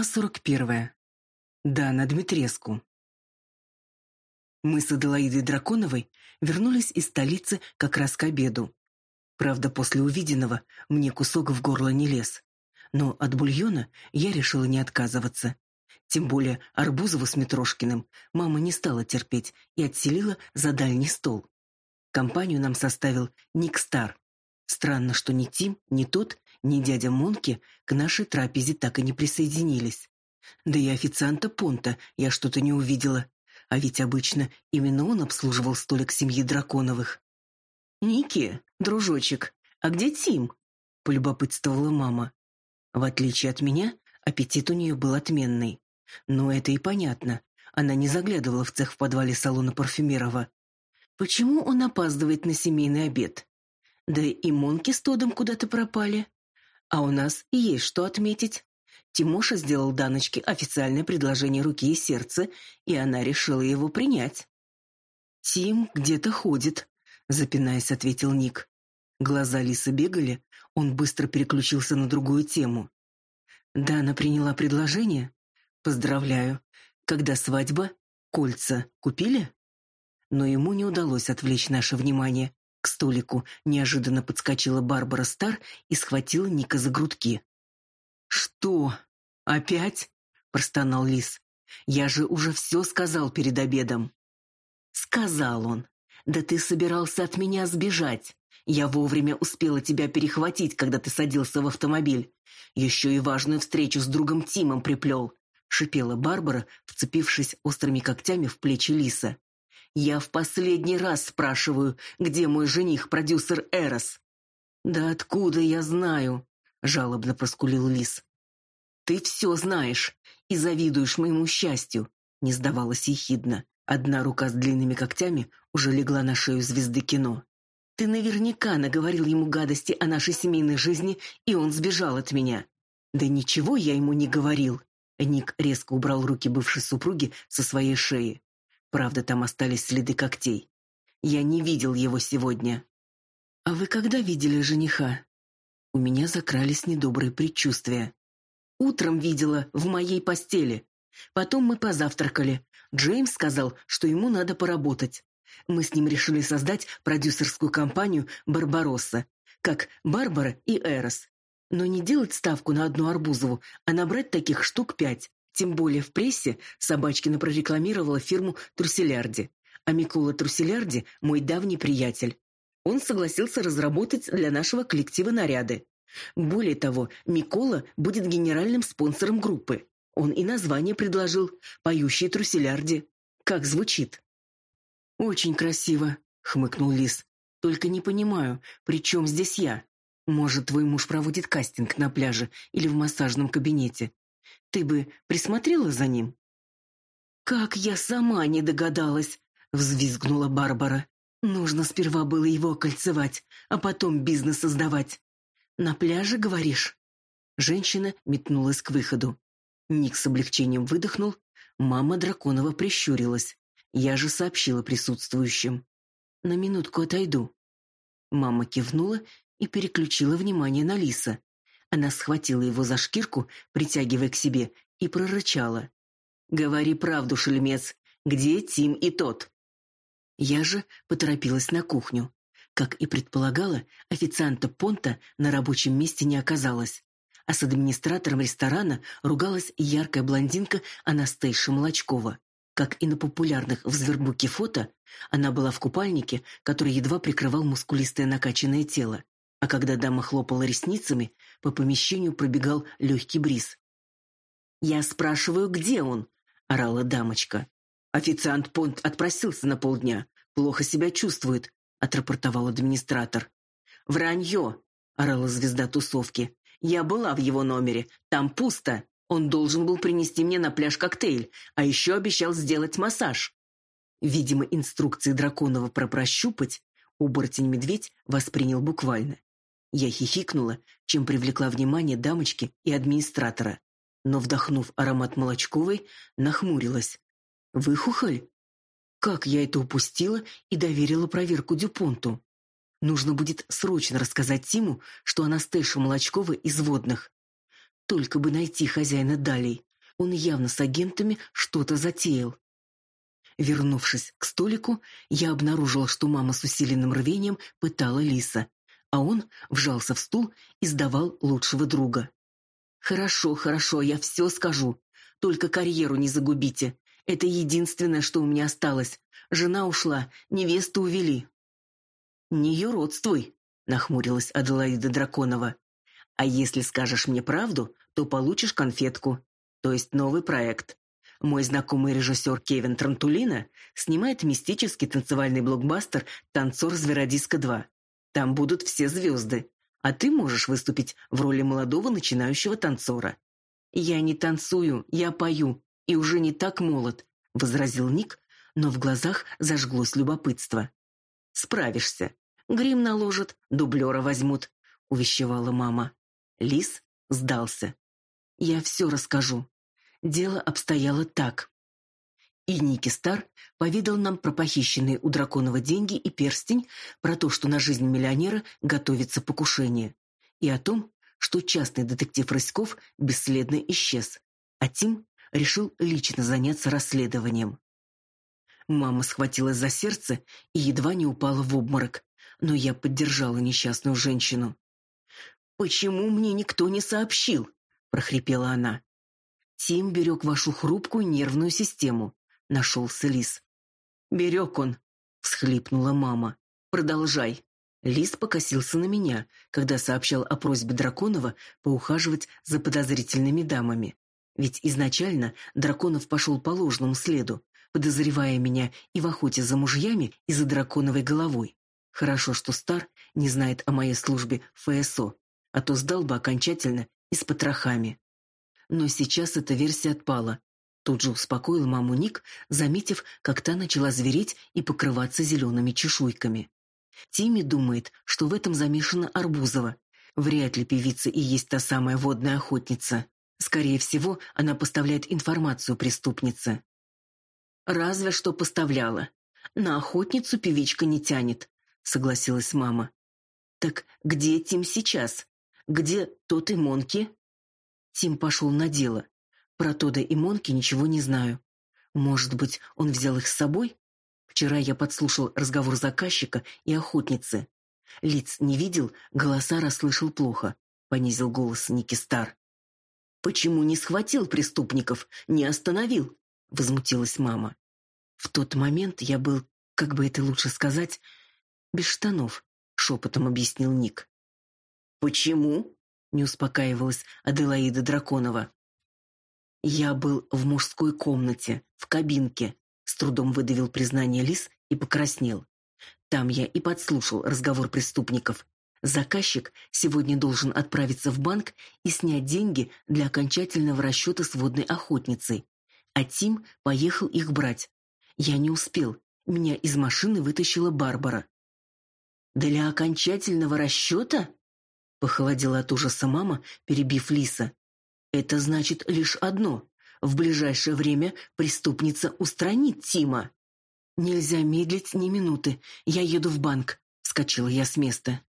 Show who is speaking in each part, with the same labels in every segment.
Speaker 1: Глава 41. Дана Дмитреску. Мы с Аделаидой Драконовой вернулись из столицы как раз к обеду. Правда, после увиденного мне кусок в горло не лез. Но от бульона я решила не отказываться. Тем более Арбузову с Митрошкиным мама не стала терпеть и отселила за дальний стол. Компанию нам составил Ник Стар. Странно, что ни Тим, ни тот ни дядя Монки к нашей трапезе так и не присоединились. Да и официанта Понта я что-то не увидела, а ведь обычно именно он обслуживал столик семьи Драконовых. «Ники, дружочек, а где Тим?» — полюбопытствовала мама. В отличие от меня, аппетит у нее был отменный. Но это и понятно. Она не заглядывала в цех в подвале салона Парфюмерова. Почему он опаздывает на семейный обед? Да и Монки с Тодом куда-то пропали. А у нас есть что отметить. Тимоша сделал Даночке официальное предложение руки и сердца, и она решила его принять. «Тим где-то ходит», — запинаясь, ответил Ник. Глаза Лисы бегали, он быстро переключился на другую тему. «Дана приняла предложение? Поздравляю. Когда свадьба? Кольца купили?» Но ему не удалось отвлечь наше внимание. К столику неожиданно подскочила Барбара Стар и схватила Ника за грудки. «Что? Опять?» — простонал Лис. «Я же уже все сказал перед обедом». «Сказал он. Да ты собирался от меня сбежать. Я вовремя успела тебя перехватить, когда ты садился в автомобиль. Еще и важную встречу с другом Тимом приплел», — шипела Барбара, вцепившись острыми когтями в плечи Лиса. Я в последний раз спрашиваю, где мой жених, продюсер Эрос. Да откуда я знаю? жалобно проскулил Лис. Ты все знаешь и завидуешь моему счастью, не сдавалась ехидно. Одна рука с длинными когтями уже легла на шею звезды кино. Ты наверняка наговорил ему гадости о нашей семейной жизни, и он сбежал от меня. Да ничего я ему не говорил. Ник резко убрал руки бывшей супруги со своей шеи. Правда, там остались следы когтей. Я не видел его сегодня. А вы когда видели жениха? У меня закрались недобрые предчувствия. Утром видела в моей постели. Потом мы позавтракали. Джеймс сказал, что ему надо поработать. Мы с ним решили создать продюсерскую компанию «Барбаросса», как Барбара и Эрос. Но не делать ставку на одну Арбузову, а набрать таких штук пять. Тем более в прессе Собачкина прорекламировала фирму Труселярди, а Микола Труселярди – мой давний приятель. Он согласился разработать для нашего коллектива наряды. Более того, Микола будет генеральным спонсором группы. Он и название предложил «Поющие Труселярди». Как звучит? «Очень красиво», — хмыкнул Лис. «Только не понимаю, при чем здесь я? Может, твой муж проводит кастинг на пляже или в массажном кабинете? Ты бы присмотрела за ним? Как я сама не догадалась, взвизгнула Барбара. Нужно сперва было его кольцевать, а потом бизнес создавать. На пляже, говоришь? Женщина метнулась к выходу. Ник с облегчением выдохнул, мама Драконова прищурилась. Я же сообщила присутствующим: "На минутку отойду". Мама кивнула и переключила внимание на Лиса. Она схватила его за шкирку, притягивая к себе, и прорычала: "Говори правду, шельмец. Где Тим и тот?" Я же поторопилась на кухню. Как и предполагала, официанта Понта на рабочем месте не оказалось. А с администратором ресторана ругалась яркая блондинка Анастейша Молочкова. Как и на популярных в Звербуке фото, она была в купальнике, который едва прикрывал мускулистое накачанное тело. А когда дама хлопала ресницами, по помещению пробегал легкий бриз. «Я спрашиваю, где он?» — орала дамочка. «Официант Понт отпросился на полдня. Плохо себя чувствует», — отрапортовал администратор. «Вранье!» — орала звезда тусовки. «Я была в его номере. Там пусто. Он должен был принести мне на пляж коктейль, а еще обещал сделать массаж». Видимо, инструкции Драконова про прощупать оборотень-медведь воспринял буквально. Я хихикнула, чем привлекла внимание дамочки и администратора. Но, вдохнув аромат молочковой, нахмурилась. «Выхухоль? Как я это упустила и доверила проверку Дюпонту? Нужно будет срочно рассказать Тиму, что Анастейша Молочкова из водных. Только бы найти хозяина далей. Он явно с агентами что-то затеял. Вернувшись к столику, я обнаружила, что мама с усиленным рвением пытала Лиса, а он вжался в стул и сдавал лучшего друга. «Хорошо, хорошо, я все скажу. Только карьеру не загубите. Это единственное, что у меня осталось. Жена ушла, невесту увели». «Не юродствуй», — нахмурилась Аделаида Драконова. «А если скажешь мне правду, то получишь конфетку, то есть новый проект. Мой знакомый режиссер Кевин Трантулина снимает мистический танцевальный блокбастер «Танцор Зверодиска 2». Там будут все звезды, а ты можешь выступить в роли молодого начинающего танцора. «Я не танцую, я пою, и уже не так молод», — возразил Ник, но в глазах зажглось любопытство. «Справишься. Грим наложат, дублера возьмут», — увещевала мама. Лис сдался. «Я все расскажу. Дело обстояло так. И Ники Стар поведал нам про похищенные у Драконова деньги и перстень, про то, что на жизнь миллионера готовится покушение, и о том, что частный детектив Рыськов бесследно исчез, а Тим решил лично заняться расследованием. Мама схватилась за сердце и едва не упала в обморок, но я поддержала несчастную женщину. «Почему мне никто не сообщил?» – прохрипела она. «Тим берег вашу хрупкую нервную систему нашелся лис. «Берег он», — всхлипнула мама. «Продолжай». Лис покосился на меня, когда сообщал о просьбе Драконова поухаживать за подозрительными дамами. Ведь изначально Драконов пошел по ложному следу, подозревая меня и в охоте за мужьями, и за драконовой головой. Хорошо, что Стар не знает о моей службе ФСО, а то сдал бы окончательно и с потрохами. Но сейчас эта версия отпала, Тут же успокоил маму Ник, заметив, как та начала звереть и покрываться зелеными чешуйками. Тимми думает, что в этом замешана Арбузова. Вряд ли певица и есть та самая водная охотница. Скорее всего, она поставляет информацию преступнице. «Разве что поставляла. На охотницу певичка не тянет», — согласилась мама. «Так где Тим сейчас? Где тот и Монки?» Тим пошел на дело. Про Тода и Монки ничего не знаю. Может быть, он взял их с собой? Вчера я подслушал разговор заказчика и охотницы. Лиц не видел, голоса расслышал плохо, понизил голос Ники Стар. Почему не схватил преступников, не остановил? возмутилась мама. В тот момент я был, как бы это лучше сказать, без штанов, шепотом объяснил Ник. Почему? не успокаивалась Аделаида Драконова. Я был в мужской комнате, в кабинке, с трудом выдавил признание Лис и покраснел. Там я и подслушал разговор преступников. Заказчик сегодня должен отправиться в банк и снять деньги для окончательного расчета с водной охотницей. А Тим поехал их брать. Я не успел. Меня из машины вытащила Барбара. «Для окончательного расчета?» Похолодела от ужаса мама, перебив Лиса. Это значит лишь одно. В ближайшее время преступница устранит Тима. Нельзя медлить ни минуты. Я еду в банк, вскочила я с места.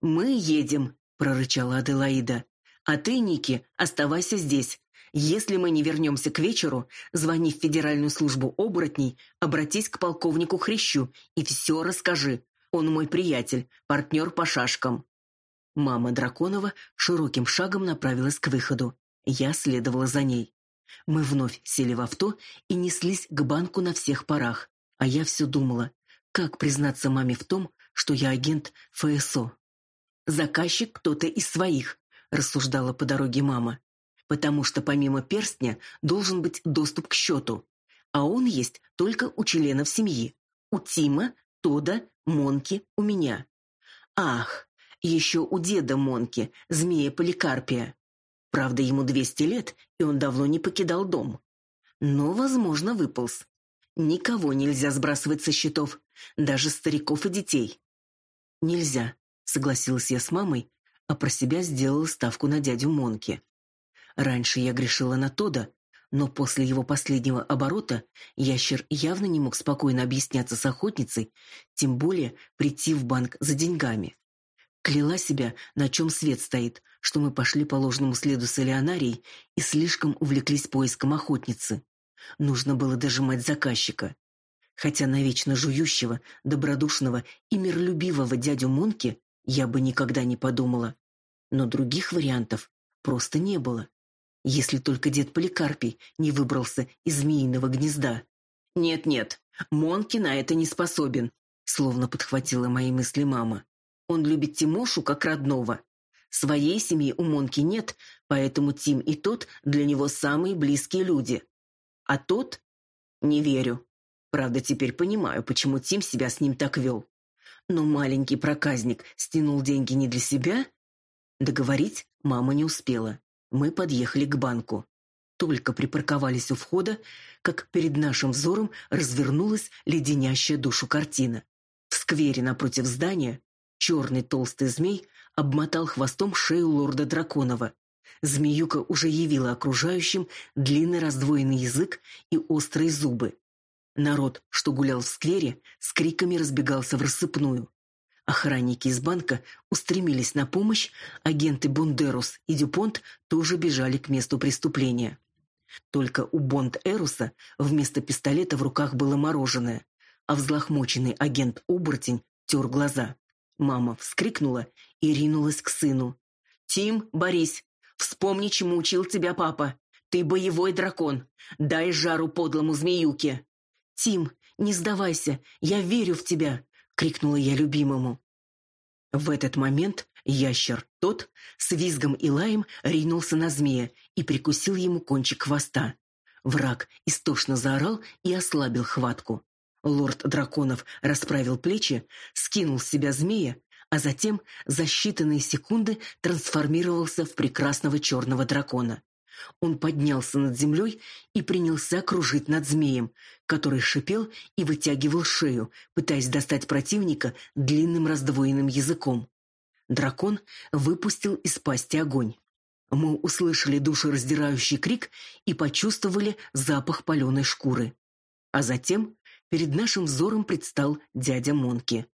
Speaker 1: Мы едем, прорычала Аделаида. А ты, Ники, оставайся здесь. Если мы не вернемся к вечеру, звони в Федеральную службу оборотней, обратись к полковнику Хрящу и все расскажи. Он мой приятель, партнер по шашкам. Мама Драконова широким шагом направилась к выходу. Я следовала за ней. Мы вновь сели в авто и неслись к банку на всех парах. А я все думала, как признаться маме в том, что я агент ФСО. «Заказчик кто-то из своих», — рассуждала по дороге мама. «Потому что помимо перстня должен быть доступ к счету. А он есть только у членов семьи. У Тима, Тода, Монки, у меня. Ах, еще у деда Монки, змея Поликарпия. Правда, ему 200 лет, и он давно не покидал дом. Но, возможно, выполз. Никого нельзя сбрасывать со счетов, даже стариков и детей. Нельзя, согласилась я с мамой, а про себя сделала ставку на дядю Монки. Раньше я грешила на Тода, но после его последнего оборота ящер явно не мог спокойно объясняться с охотницей, тем более прийти в банк за деньгами. Кляла себя, на чем свет стоит, что мы пошли по ложному следу с Элеонарией и слишком увлеклись поиском охотницы. Нужно было дожимать заказчика. Хотя на вечно жующего, добродушного и миролюбивого дядю Монки я бы никогда не подумала. Но других вариантов просто не было. Если только дед Поликарпий не выбрался из змеиного гнезда. Нет-нет, Монки на это не способен, словно подхватила мои мысли мама. Он любит Тимошу как родного. Своей семьи у Монки нет, поэтому Тим и тот для него самые близкие люди. А тот? Не верю. Правда, теперь понимаю, почему Тим себя с ним так вел. Но маленький проказник стянул деньги не для себя? Договорить мама не успела. Мы подъехали к банку. Только припарковались у входа, как перед нашим взором развернулась леденящая душу картина. В сквере напротив здания черный толстый змей обмотал хвостом шею лорда Драконова. Змеюка уже явила окружающим длинный раздвоенный язык и острые зубы. Народ, что гулял в сквере, с криками разбегался в рассыпную. Охранники из банка устремились на помощь, агенты Бондерус и Дюпонт тоже бежали к месту преступления. Только у Бонд-Эруса вместо пистолета в руках было мороженое, а взлохмоченный агент-оборотень тер глаза. Мама вскрикнула и ринулась к сыну. «Тим, Борис, вспомни, чему учил тебя папа. Ты боевой дракон. Дай жару подлому змеюке!» «Тим, не сдавайся, я верю в тебя!» — крикнула я любимому. В этот момент ящер тот с визгом и лаем ринулся на змея и прикусил ему кончик хвоста. Враг истошно заорал и ослабил хватку. Лорд драконов расправил плечи, скинул с себя змея, а затем за считанные секунды трансформировался в прекрасного черного дракона. Он поднялся над землей и принялся кружить над змеем, который шипел и вытягивал шею, пытаясь достать противника длинным раздвоенным языком. Дракон выпустил из пасти огонь. Мы услышали душераздирающий крик и почувствовали запах паленой шкуры. А затем перед нашим взором предстал дядя Монки.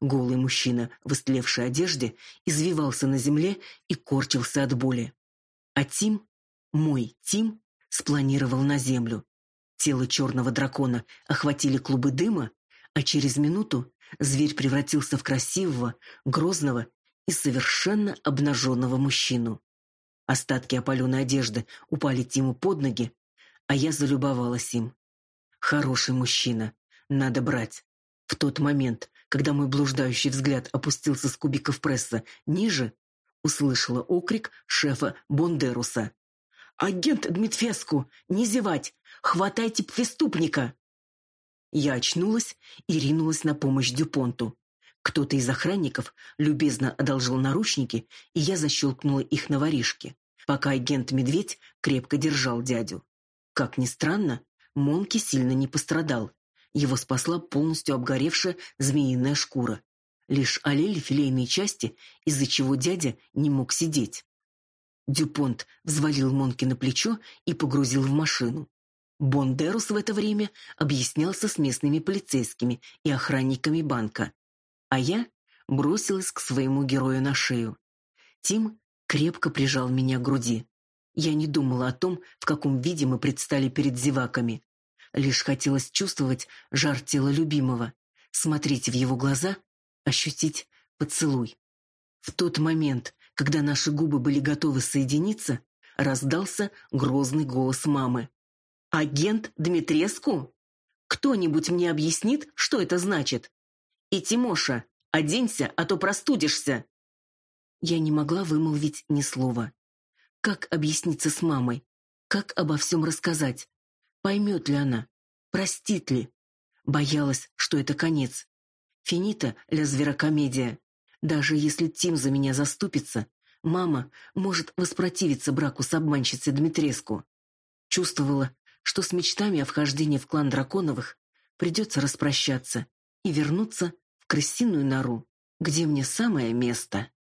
Speaker 1: Голый мужчина в истлевшей одежде извивался на земле и корчился от боли. А Тим мой Тим спланировал на землю. Тело черного дракона охватили клубы дыма, а через минуту зверь превратился в красивого, грозного и совершенно обнаженного мужчину. Остатки опаленной одежды упали Тиму под ноги, а я залюбовалась им. Хороший мужчина, надо брать. В тот момент, когда мой блуждающий взгляд опустился с кубиков пресса ниже, услышала окрик шефа Бондеруса. «Агент Дмитфеску! Не зевать! Хватайте преступника!» Я очнулась и ринулась на помощь Дюпонту. Кто-то из охранников любезно одолжил наручники, и я защелкнула их на воришке, пока агент-медведь крепко держал дядю. Как ни странно, Монки сильно не пострадал. Его спасла полностью обгоревшая змеиная шкура. Лишь олели филейные части, из-за чего дядя не мог сидеть. Дюпонт взвалил Монки на плечо и погрузил в машину. Бондерус в это время объяснялся с местными полицейскими и охранниками банка. А я бросилась к своему герою на шею. Тим крепко прижал меня к груди. Я не думала о том, в каком виде мы предстали перед зеваками. Лишь хотелось чувствовать жар тела любимого, смотреть в его глаза, ощутить поцелуй. В тот момент, когда наши губы были готовы соединиться, раздался грозный голос мамы. «Агент Дмитреску? Кто-нибудь мне объяснит, что это значит? И Тимоша, оденься, а то простудишься!» Я не могла вымолвить ни слова. Как объясниться с мамой? Как обо всем рассказать? Поймет ли она? Простит ли? Боялась, что это конец. Финита ля зверокомедия. Даже если Тим за меня заступится, мама может воспротивиться браку с обманщицей Дмитреску. Чувствовала, что с мечтами о вхождении в клан Драконовых придется распрощаться и вернуться в крысиную нору, где мне самое место.